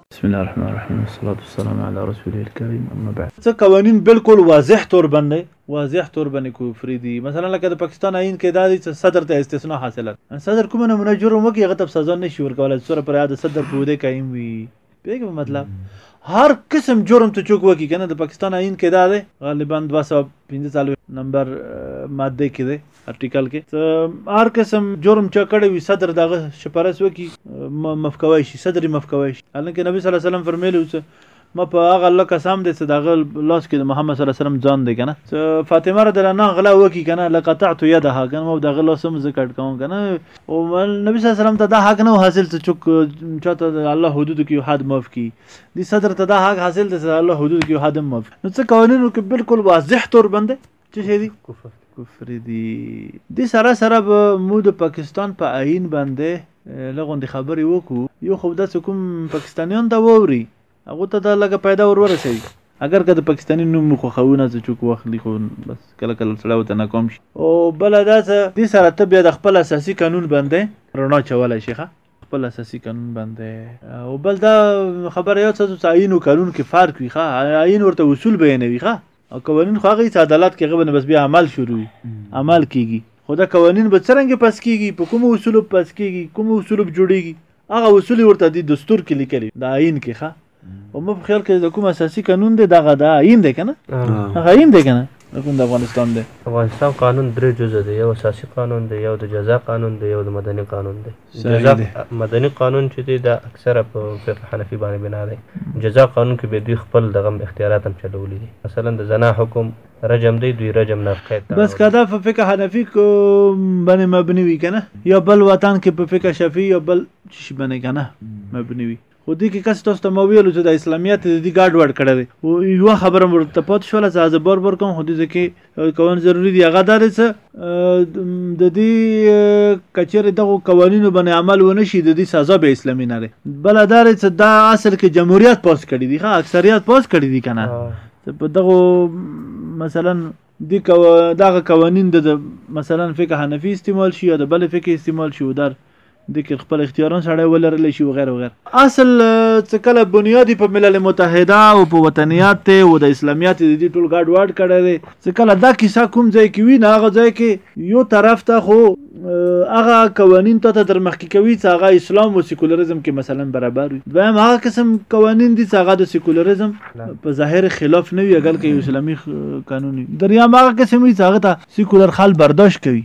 بسم الله الرحمن الرحيم والصلاة والسلام على رسوله الكريم أما بعد څه قوانین بالکل واضح تور باندې واضح تور باندې کفري دي مثلا لکه د پاکستان آئین کې دا دي چې صدر ته استثناء حاصله صدر کومه نمونه جرم وکړي هغه ته سزا نشي ورکولای سره پر یاد صدر په دې قائم وي پیګه مطلب هر قسم جرم ته چوک وکړي کنه د پاکستان آئین کې دا دي غالبا 215 نمبر ماده کې دي ارټیکل کې ته هر قسم جرم چا کړی وي صدر دغه شپرس وکي مفکوي شي صدر مفکوي شي الکه نبی صلی الله علیه وسلم فرمایلی و ما په هغه الله قسم دی چې دغه لاس کې د محمد صلی الله علیه وسلم ځان دی کنه چې فاطمه رضی الله عنها غلا وکي کنه لقطعت يدها کنه ما دغه لاس هم زکړ کوم کنه او نبی صلی الله علیه وسلم ته دا حق نه حاصل چې چوک چاته الله حدود کې حد معاف کی دي صدر ته دا حق حاصل دی چې الله حدود کې حد معاف نو څه قوانینو کې بالکل واضح تور بنده څه شي دي کفر کفر دي د سره سره به مو د پاکستان په عین باندې لغوندې خبرې وکړو یو خو داسې کوم پاکستانیان ته واوري هغه ته دا لګه پیدا ور ورسوي اگر که د پاکستاني نوم مو خوښونه چې چوک واخلي خو بس کله کله سړی ورته ناکام شي او بله دا چې دې سره ته بیا د خپل اساسي قانون باندې رڼا چولی شي خپل اساسي قانون باندې او بل دا خبره یو څه چې عین او قانون کې فرق وي ښه عین ورته اصول بیانوي ښه او قوانین خو هغه چې عدالت کې غوبنه بس بیا عمل شروع وي عمل کیږي خو دا قوانین به څرنګه پاس کیږي په کوم اصول پاس کیږي کوم اصول جوړیږي هغه اصول ورته د دستور کې لیکلي د آئین کې ښه او مو په خیال کې د کوم اساسي قانون دی دغه د آئین دی کنه هغه آئین دی کنه کوم د افغانستان دی افغانستان قانون درې جزء دی یو اساسي قانون دی یو د جزا قانون دی یو د مدني قانون دی جزا مدني قانون چې دی دا اکثره په فقه حنفي باندې بنا دی جزا قانون کې به دوی خپل دغه اختیارات هم چلولي دي مثلا د زنا حکم رجم دی دوی رجم نه قید بس کدا په فقه حنفي کو باندې مبني وي کنه یا بل وطن کې په فقه شافعي یا بل شي باندې کنه مبني وي خو دې کې کسې تاسو ته ما ویلو چې دا اسلامیت دې دې ګاډ وډ کړی دی او یوه خبره مو ته پاتې شوله چې زه بار بار کوم خو دې ځکه کول ضروري دي هغه دا دی چې د دې کچېرې دغو قوانینو باندې عمل ونه شي د دې سزا به اسلامي نه دی بله دا دی چې دا اصل کې جمهوریت پاس کړي دي ښه اکثریت پاس کړي دي که نه په دغو مثلا دی کو دغه قوانین د مثلا فقه حنفی استعمال شي یا د بل فقه استعمال شي در ذکر خپل اختیاران سړی ولرلی شي وغیره وغیره اصل څه کله بنیادی په ملل متحده او په وطنیات ته او د اسلامیات د دې ټول ګډ واډ کړی دی څه کله دا کیسه کوم ځای کې وي نه هغه ځای کې یو طرف ته خو هغه قوانین ته در مخکې کوي چې هغه اسلام او سیکولریزم کې مثلا برابر وي دویم هغه قسم قوانین دي چې هغه د سیکولریزم په ظاهر خلاف نه وي اگر که یو اسلامي قانون وي دریم هغه قسم وي چې هغه ته سیکولر خال برداشت کوي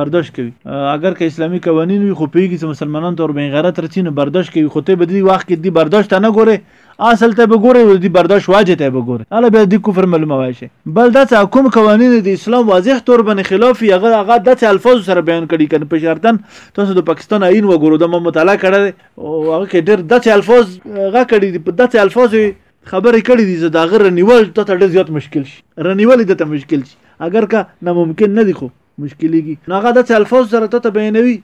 برداشت کوي اگر که اسلامي قوانین وي خو پیږي چې مسلمانان تور بین غیرت رچینه برداشت کوي خو ته به دی وخت کې دی برداشت نه ګوره اصل ته به ګورې ودی برداشت واجه ته به ګورې اله بیا دی کفر معلومه وای شي بل دا څه کوم قوانین د اسلام واضح تور باندې خلاف یې هغه هغه د څه الفاظ سره بیان کړي کنه په شرطن تاسو د پاکستان آئین وګورو د ما مطالعه کړه او هغه کې ډېر د څه الفاظ غا کړي دي په د څه الفاظ خبرې کړې دي زه دا غره نیول ته ډېر زیات مشکل شي رنیول د ته مشکل شي اگر که ناممکن نه دی خو مشکلېږي نو هغه داسې الفاظو سره تاته بیانوي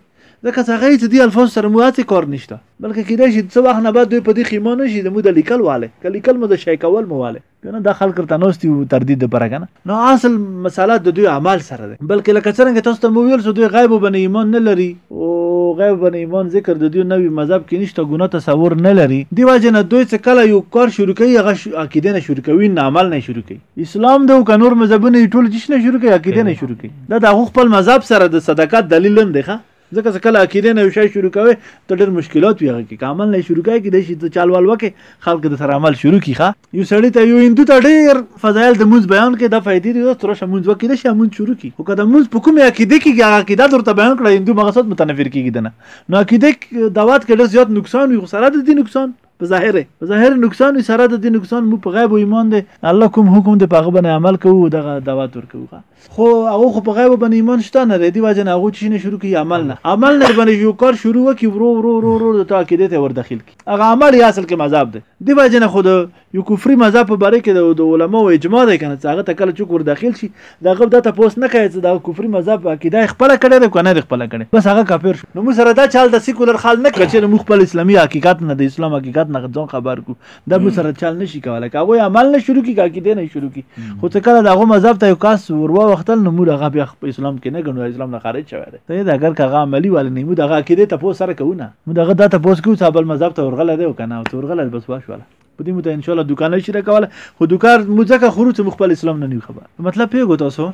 ځکه چې هغه یې چې دې الفاظو سره موږ هسې کار نشته بلکې کېدای شي څه وخت نه بعد دوی په دې خیمه نه شي زموږ د لیکل والی که لیکل مو د شی کول مو والی که نه دا خلک ورته ناست یو تردید دپاره که نه نو اصل مساله د دوی عمل سره دی بلکې لکه څرنګه تاسو ته مو ویل څو دوی غیبو باندې ایمان نه لري او غیب باندې ایمان ذکر د دوی نوي مذهب کې نشته ګناه تصور نه لري دې وجې نه دوی چې کله یو کار شروع کوي هغه عقیدې نه شروع کوي نه عمل نه شروع کوي اسلام دی او که نور مذهبونه یې ټول چیش نه شروع کوي عقیده نه شروع کوي دا د هغو خپل مذهب سره د صداقت دلیل هم دی ښه ځکه چې کله عقیده نه یو شی شروع کوي ته ډېر مشکلات وي هغه کې که عمل نه شروع کوي کېدای شي ته چال وال وکړې خلک د سره عمل شروع کړي ښه یو سړي ته یو هندو ته ډېر فضایل د لمونځ بیان کړي دا فایدې دي اوس راشه لمونځ وکړي کېدای شي لمونځ شروع کړي خو که د لمونځ په کومې عقیده کېږي هغه عقیده درته بیان کړه هندو مقصد متنفر کېږي د نه نو عقیده دعوت کې ډېر زیات نقصان وي خو سره د دې نقصان په ظاهر په ظاهر نقصان وي سره د دې نقصان مو په غیب او ایمان دی الله کوم حکم دی په هغه باندې عمل کوو دغه دعوت ورکوو خو هغه خو په غیب باندې ایمان شته نه ردی واجن هغه چې نه شروع کوي عمل نه عمل نه باندې یو کار شروع وکي ورو ورو ورو ورو د تا کېدې ته ور داخل کی هغه عمل یې اصل کې مذهب دی دی واجن خو د یو کفري مذهب په باره کې د علماو اجماع دی کنه چې هغه ته کله چوک ور داخل شي د هغه دا تپوس نه کوي چې دا کفري مذهب عقیده یې خپله کړې ده که نه یې خپله کړې بس هغه کافر شو نو موږ سره دا چال د سیکولر خال نه کوي چې موږ خپل اسلامي حقیقت نه د اسلام حقیقت نه ځان خبر کو دا موږ سره چال نه شي کولی که هغوی عمل نه شروع کړي که عقیده نه شروع کړي خو څه کله د هغو مذهب ته یو کس وروختل نو موږ هغه بیا په اسلام کې نه ګڼو اسلام نه خارج شوی دی ته دا اګر که هغه عملي والی نه موږ هغه عقیدې تپوس سره کوو نه موږ هغه دا تپوس کوو چې بل مذهب ته ورغلی دی او که نه ورته ورغلی بس وشوله په دې مو ته ان شاء الله دکان نه شي کوله خو دکار مو ځکه خورو چې خپل اسلام نه نیو خبر مطلب پیګو تاسو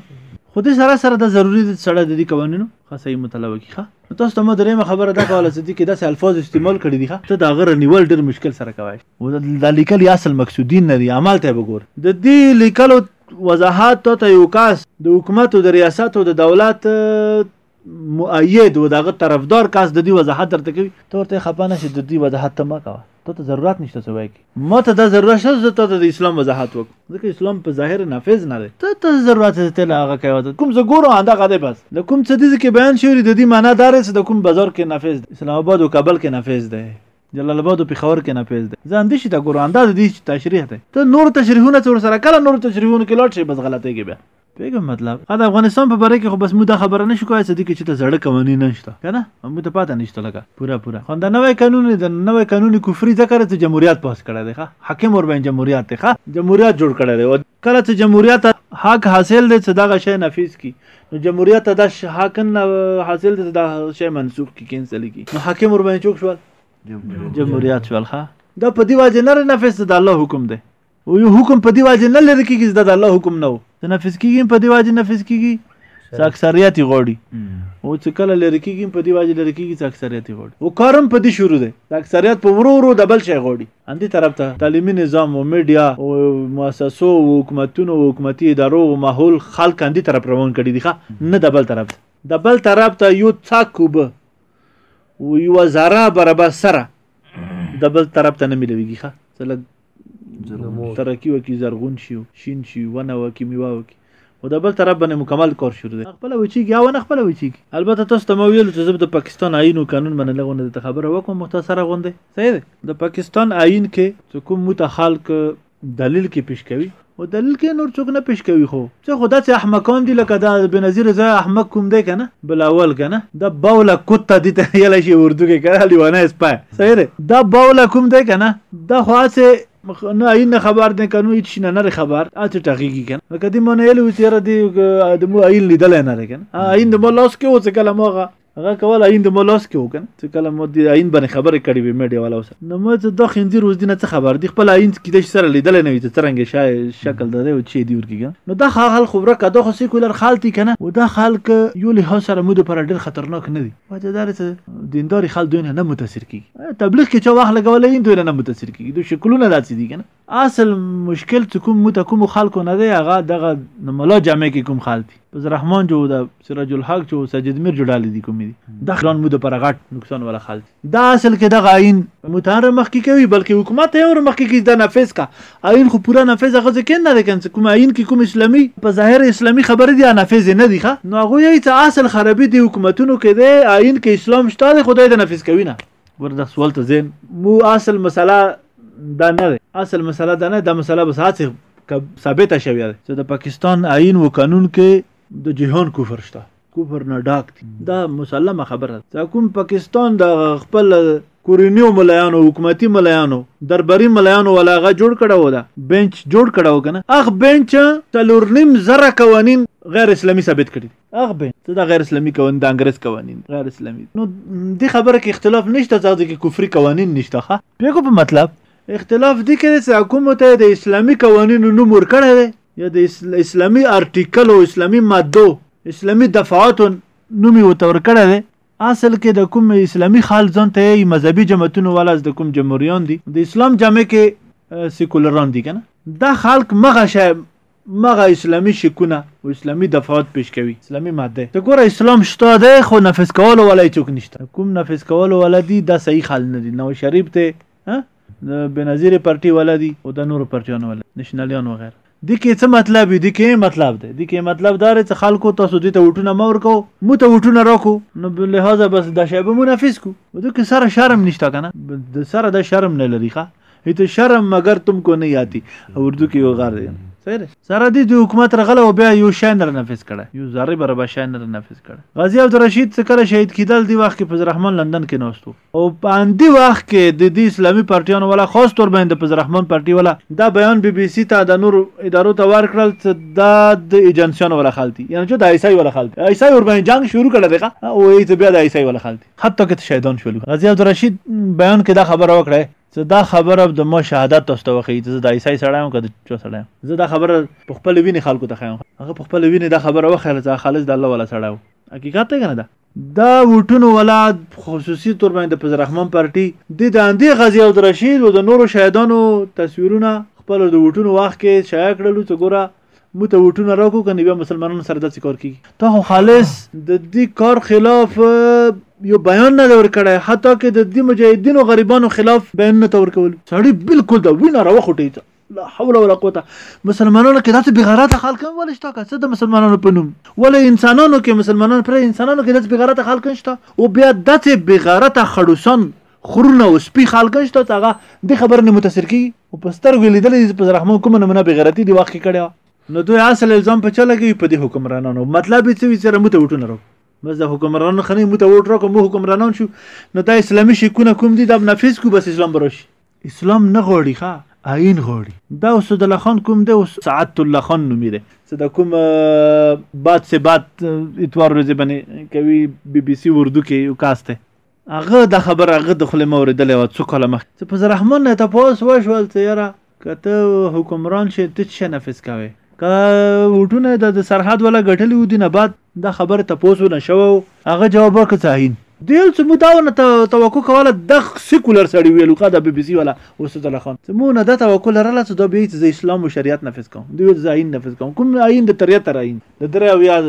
خو دې سره سره د ضروری د سره د دې قوانینو خاصه مطالعه وکړي ښه تاسو ته مو درېمه خبره دا کوله چې دې کې داسې الفاظ استعمال کړي دي ښه ته دا غره نیول ډېر مشکل سره کوي او دا لیکل اصل مقصودین نه دي عمل ته وګور د دې لیکلو وضاحت ته یو کاس د حکومت او د ریاست او د دولت مؤید و دغه طرفدار کس د دې وضاحت درته کوي ته ورته خپه نه شې د دې وضاحت ته مه کوه ته ته ضرورت نشته څه وایي ما ته دا ضرورت شته زه ته د اسلام وضاحت وکړم ځکه اسلام په ظاهر نافذ نه دی ته ته ضرورت دې ته هغه کوي کوم زه ګورم هغه دی بس د کوم څه دې کې بیان شوی د دې معنی دار چې د کوم بازار کې نافذ دی اسلام آباد او کابل کې نافذ دی جلال آباد او پېښور کې نافذ دی زه اندیشي ته ګورم انداز دې تشریح دی ته نور تشریحونه څور سره کله نور تشریحونه کې لاړ شي بس غلطه کې بیا پیګم مطلب ا د افغانستان په باره کې خو بس مو دا خبره نشو کوی چې دي کې چې ته زړه قوانین نشته کنه مو ته پاته نشته لکه پورا پورا خو دا نوې قانون دی نوې قانون کفري ذکر ته جمهوریت پاس کړی دی ښه حاکم ور باندې جمهوریت دی ښه جمهوریت جوړ کړی دی کله چې جمهوریت حق حاصل دی چې دا شی نفیس کی نو جمهوریت دا حق نه حاصل دی دا شی منسوخ کی کینسل کی نو حاکم ور باندې چوک شو جمهوریت شو ښه دا په دی واجب نه نفیس د الله حکم دی او یو حکم په دی واجه نه لري کیږي دا د الله حکم نه و ته نفذ کیږي په دی واجه نفذ کیږي چې اکثریت غوړي او چې کله لري کیږي په دی واجه لري کیږي چې اکثریت غوړي او کارم په دی شروع دی د اکثریت په ورو ورو د بل شي غوړي اندی طرف ته تعلیمي نظام او میډیا او مؤسسو او حکومتونو او حکومتي ادارو او ماحول خلک اندی طرف روان کړي دي ښه نه د بل طرف ته د بل طرف ته یو څاک وبه او یو زاره برابر سره د بل طرف ته نه ملويږي ښه څه لږ ترکی وکی زرغون شي شین شي ونه وکی میوه وکی خو د بل طرف باندې مکمل کار شروع دی خپل وچیږي یا ونه خپل وچیږي البته تاسو ته مو ویل چې زه د پاکستان آئین او قانون باندې لغونه د خبره وکم مختصره غوندې صحیح ده د پاکستان آئین کې چې کوم مو ته خلک دلیل کې پیش کوي او دلیل کې نور څوک نه پیش کوي خو څه خدا چې احمقان دي لکه دا بنظیر زه احمق کوم دی کنه بلاول کنه دا باولا کوتا دي ته یلا شي اردو کې کړه لیوانه سپا صحیح ده دا باولا کوم دی کنه دا خو هسه نه این خبر نه کنو هیڅ شي نه خبر اته ټغیږي کنه لکه دې مونږ یې لوي چې را دې د مو عین لیدل نه کنه عین د مو لاس کې اوس کله موغه هغه کول عین د مولاس کې وکړ چې کله مو د عین باندې خبرې کړې وي میډیا والا اوس نو مې چې د خندیر اوس دینه څه خبر دی خپل عین کې د سره لیدل نه وي چې څنګه شای شکل ده او چې دی ورګي نو دا خال خبره کده خو سیکولر خالتي کنه و دا خلک یو له سره مو د پر ډیر خطرناک نه دي وجه دار چې دینداري خال دوی نه متاثر کی تبلیغ کې چې واخ لګولې دوی نه متاثر کی دوی شکلونه داسې دي کنه اصل مشکل چې کوم مت کوم خلکو نه دی هغه دغه ملا جامع کې کوم خال دي بس رحمان جو دا سراج الحق جو سجد میر جوړالې دي کوم دي د خلان مو د پر غټ نقصان ولا خال دي دا اصل کې دغه عین متحر مخ کې کوي بلکې حکومت یې ور مخ کې د نافذ کا عین خو پورا نافذ هغه ځکه نه لکه چې کوم عین کې کوم اسلامي په ظاهر اسلامي خبره دي نافذ نه دي ښه نو هغه یې چې اصل خرابې دي حکومتونو کې دی عین کې اسلام شته خدای د نافذ کوي نه ګور دا سوال ته زم مو اصل مسله دا نه ده اصل مسله دا نه دا مسله بس هڅه ثابته شوې ده چې د پاکستان آئین و قانون کې د جهان کفر شته کفر نه ډاک دي دا مسلمه خبره ده کوم پاکستان د خپل کورنیو ملایانو حکومتي ملایانو درباري ملایانو ولاغه جوړ کړه و دا بنچ جوړ کړه و کنه اخ بنچ تلور نیم زره قوانین غیر اسلامي ثابت کړي اغ به ته دا غیر اسلامي قوانین د انګريز قوانین غیر اسلامي نو د خبره کې اختلاف نشته ځکه کې کفري قوانین نشته ښه پیګو په مطلب اختلاف دی کې چې حکومت ته د اسلامي قوانینو نوم ورکړی دی یا د اسلامي ارټیکل او اسلامي مادو اسلامي دفعاتو نوم یې ورته ورکړی دی اصل کې د کوم اسلامي خال ځان ته یې مذهبي جماعتونو والا د کوم جمهوریان دي د اسلام جامع کې سیکولران دي کنه دا خلک مغه شی مغه اسلامي شکونه او اسلامي دفعات پیش کوي اسلامي ماده ته ګوره اسلام شته دی خو نفذ کولو ولا هیڅوک نشته کوم نفذ کولو ولا دي دا صحیح خل نه دي نو شریف ته ها د بنظیر پارټي ولا دي او د نور پارټیانو ولا نشنلیان وغیره د کې څه مطلب دی کې مطلب دی د کې مطلب دار چې خلکو تاسو دې ته وټونه مور کو مو ته وټونه راکو نو بل لحاظه بس د شیبه منافس کو د کې سره شرم نشته کنه د سره د شرم نه لري ښه هیڅ شرم مګر تم کو نه یاتی اردو کې یو غار دی سره سره دي د حکومت رغله او بیا یو شاینر نافذ کړه یو زارې بر به شاینر نافذ کړه غازی عبد الرشید څه کله شهید کیدل دی وخت کې فضل الرحمن لندن کې نوستو او په اندی وخت کې د دې اسلامي پارټیانو ولا خاص تور باندې فضل الرحمن پارټي ولا دا بیان بي بي سي ته د نور ادارو ته ورکړل چې دا د ایجنسیانو ولا خالتي یعنی چې د ایسای ولا خالتي ایسای ور باندې جنگ شروع کړه دغه او یې بیا د ایسای ولا خالتي حتی کې شهیدان شول غازی عبد الرشید بیان کې دا خبره وکړه زه دا خبره د مو شهادت تاسو ته وخی چې زه د عیسی سړی یم که د چا سړی یم زه دا خبره په خپل وینې خلکو ته خایم هغه په خپل وینې دا خبره وخیله چې خالص د الله ولا سړی و حقیقت دی کنه دا دا وټونو ولا خصوصي تور باندې په رحمان پارټي د داندې غزي او درشید او د نورو شهیدانو تصویرونه خپل د وټونو وخت کې شایع کړلو چې ګوره مو ته وټونه راکو کنه بیا مسلمانانو سره داسې کار کیږي تا خو خالص د دې کار خلاف یو بیان نه ور کړی حتی که د دې مجاهدینو غریبانو خلاف بیان نه تور کول سړی بالکل دا وینه راوخټی ته لا حول ولا قوت مسلمانانو کې داسې بغیرته خلک هم ولې شته که څه د مسلمانانو په نوم ولې انسانانو کې مسلمانانو پر انسانانو کې داسې بغیرته خلک نشته او بیا داسې بغیرته خړوسان خرونه او سپي خالکش ته هغه د خبر نه متاثر کی او په سترګو لیدل دي په زرحمه کوم نه منه بغیرتی دی واقع کړي نو دوی اصل الزام په چا لګوي په دې حکمرانانو مطلب یې څه وي چې موږ ته وټونه راو بس د حکمرانانو خنې موږ ته وټ راکو موږ حکمرانان شو نو دا اسلامي شیکونه کوم دي دا نافذ کو بس اسلام برش اسلام نه غوړي ښا آئین غوړي دا اوس د لخان کوم دی اوس سعادت الله خان نومي دی چې د کوم باد سه باد اتوار ورځې باندې کوي بي بي سي اردو کې یو کاسته هغه دا خبر هغه د خلې مه اورېدلې وه څو کاله مخکې ته په زرحمن نه تپوس وشول چې یاره که ته حکمران شې ته څه نفذ کوې که وټونه د سرحد ولا ګټلې و دي نه بعد دا خبره تپوس ونه شوه هغه جواب وکړ ځاهین دیل چې مو دا ونه توقع کوله د سیکولر سړی ویلو کا د بي بي سي ولا استاد الله خان مو نه دا توقع لرله چې دا به چې اسلام او شریعت نافذ کوم دوی د عین نافذ کوم کوم عین د تریه تر عین د درې او یا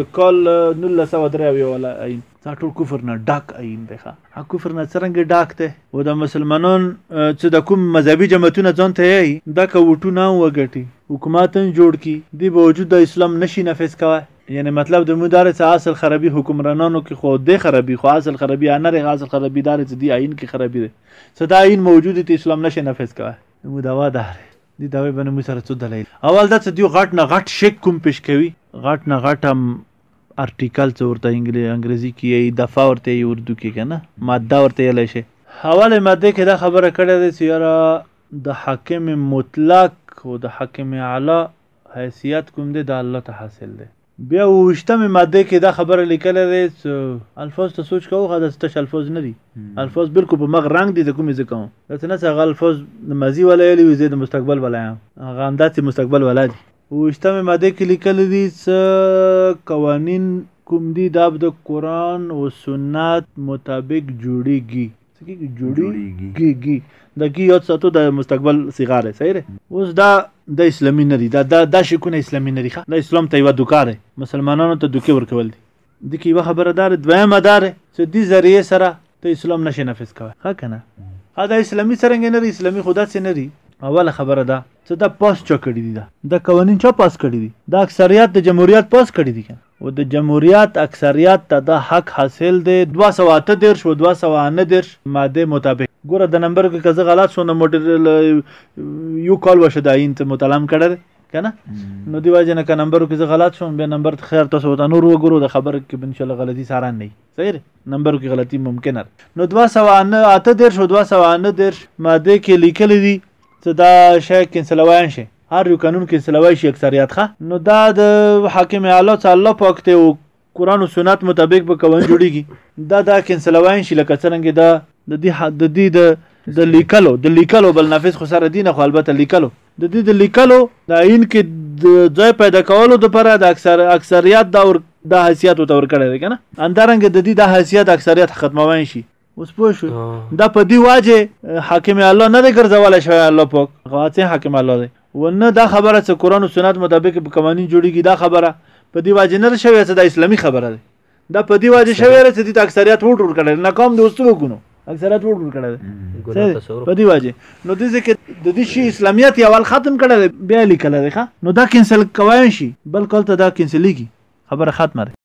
د کال 1903 ولا عین دا ټول کفر نه ډاک ايين دی ښه کفر نه څرنګه ډاک دی او د مسلمانان چې د کوم مذهبي جماعتونه ځان ته یي دا که وټونه وګټي حکومت جوړ کی دی به وجود د اسلام نشي نافذ کوه یعنی مطلب د مدار څه اصل خرابي حکمرانانو کې خو د خرابي خو اصل خرابي نه رغ اصل خرابي دار چې دی عین کې خرابي دی څه دا عین موجود ته اسلام نشي نافذ کوه نو دا وا دار دی دا به نو سره څه دلیل اول دا چې دی غټ نه غټ شک کوم پیش کوي غټ نه غټ ارټیکل څه ورته انګریزي کې یی دفعه ورته یی اردو کې کنه ماده ورته یلی شي حواله ماده کې دا خبره کړې ده چې یاره د حاکم مطلق او د حاکم اعلی حیثیت کوم دی د الله ته حاصل دی بیا وشتمه ماده کې دا خبره لیکل ده چې الفاظ ته سوچ کوو غدا ستش الفاظ نه دي الفاظ بالکل په مغ رنگ دي د کومې ځکه دا څنګه څنګه الفاظ د ماضي ولا یلی وي د مستقبل ولا هغه همدا چې مستقبل ولا دي اوویشتمې مادې کې لیکلي دي څه قوانین کوم دي دا د قرآن او سنت مطابق جوړیږي جوړیږي دا کی یاد ساتو د مستقبل صیغه ده صحیح ده اوس دا د اسلامي نه دي دا دا شکونه اسلامي نه دي دا اسلام ته یو دوکه ده مسلمانانو ته دوکه ورکول دي دي کې یو خبره دار دویمه دار چې دي ذریعه سره ته اسلام نشي نافذ کوي ها کنه دا اسلامي څنګه نه اسلامي خدا څه نه اوله خبره ده چې دا پاس چا کړی دی دا دا قوانين چا پاس کړی دی دا اکثریت د جمهوریت پاس کړی دی او د جمهوریت اکثریت ته دا حق حاصل دی 208 درش و 209 درش ماده مطابق ګوره د نمبر کې که زه غلط شوم نو یو کال وشه دا انت متلم کړی کنه نو دی واجه نه کنه نمبر کې زه غلط شوم به نمبر ته خیر تاسو ته نور وګورو د خبر کې ان شاء الله غلطي ساره نه صحیح نمبر کې غلطي ممکن ده نو 209 اته دیر شو 209 دیر ماده کې لیکل دي چې دا شی کینسلوان شي هر یو قانون کې سلوي شي اکثریت ښه نو دا د حاکم اعلی صلی الله پاک ته قران او سنت مطابق به قوانین جوړیږي دا دا کینسلواین شي لکه څنګه دا د دې د دې د د لیکلو د لیکلو بل نافذ خو سره دینه خو البته لیکلو د دې د لیکلو د عین کې د ځای پیدا کولو لپاره د اکثر اکثریت دا ور د حیثیت تور کړی دی کنه اندرنګ د دې د حیثیت اکثریت ختموین شي اوس پوه شو دا په دی واجه حاکم الله نه دی ګرځولای شوی الله پاک غاڅه حاکم الله دی و نه دا خبره چې قران او سنت مطابق په قوانين جوړیږي دا خبره په دی واجه نه شوی چې دا اسلامي خبره ده دا په دی واجه شوی چې د اکثریت ووټ ور کړل نه کوم دوستو کو نو اکثریت ووټ ور کړل په دی واجه نو د ځکه د دې شی اسلامیت یو ول ختم کړل بیا لیکل دی ښا نو دا کینسل کوی شي بل کول ته دا کینسل کیږي خبره ختمه